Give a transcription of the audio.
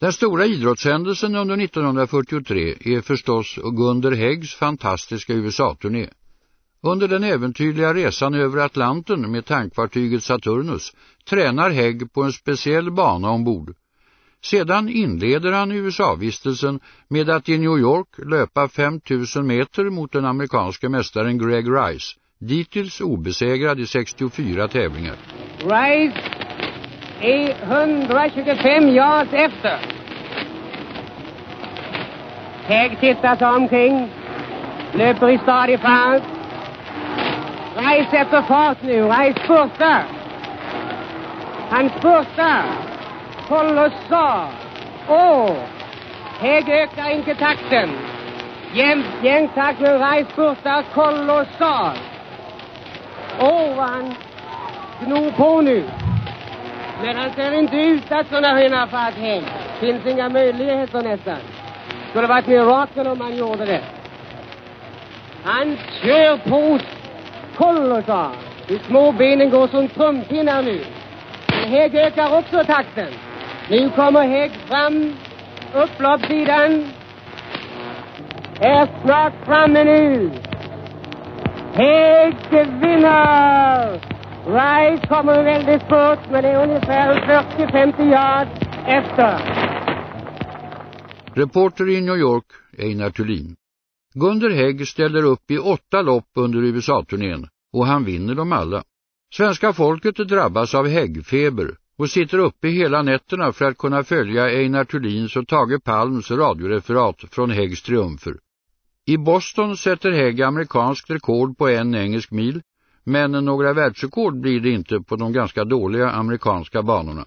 Den stora idrottshändelsen under 1943 är förstås Gunder Häggs fantastiska USA-turné. Under den äventyrliga resan över Atlanten med tankfartyget Saturnus tränar Hägg på en speciell bana ombord. Sedan inleder han USA-vistelsen med att i New York löpa 5000 meter mot den amerikanska mästaren Greg Rice, dittills obesegrad i 64 tävlingar. Rice är 125 yards efter. Hägg tittar sig omkring, löper i stadig fart. Rice sätter fart nu, Rice spurtar. Han spurtar kolossal. Åh! Hägg ökar inte takten. Jämnt, jämnt takt men Rice spurtar kolossalt. Åh, vad han gnor på nu. Men han ser inte ut att kunna hinna fatt Hägg. Finns inga möjligheter nästan. Skulle varit mirakel om han gjorde det. Han kör på kolossalt. De små benen går som trumpinnar nu. Men Hägg ökar också takten. Nu kommer Hägg fram. Upploppssidan. Är snart framme nu. Hägg vinner! Rice kommer väldigt fort, men det är ungefär 40-50 yards efter. Reporter i New York, Einar Thulin. Gunder Hägg ställer upp i åtta lopp under USA-turnén och han vinner dem alla. Svenska folket drabbas av häggfeber och sitter uppe hela nätterna för att kunna följa Einar Thulins och Tage Palms radioreferat från Häggs triumfer. I Boston sätter Hägg amerikanskt rekord på en engelsk mil, men några världsrekord blir det inte på de ganska dåliga amerikanska banorna.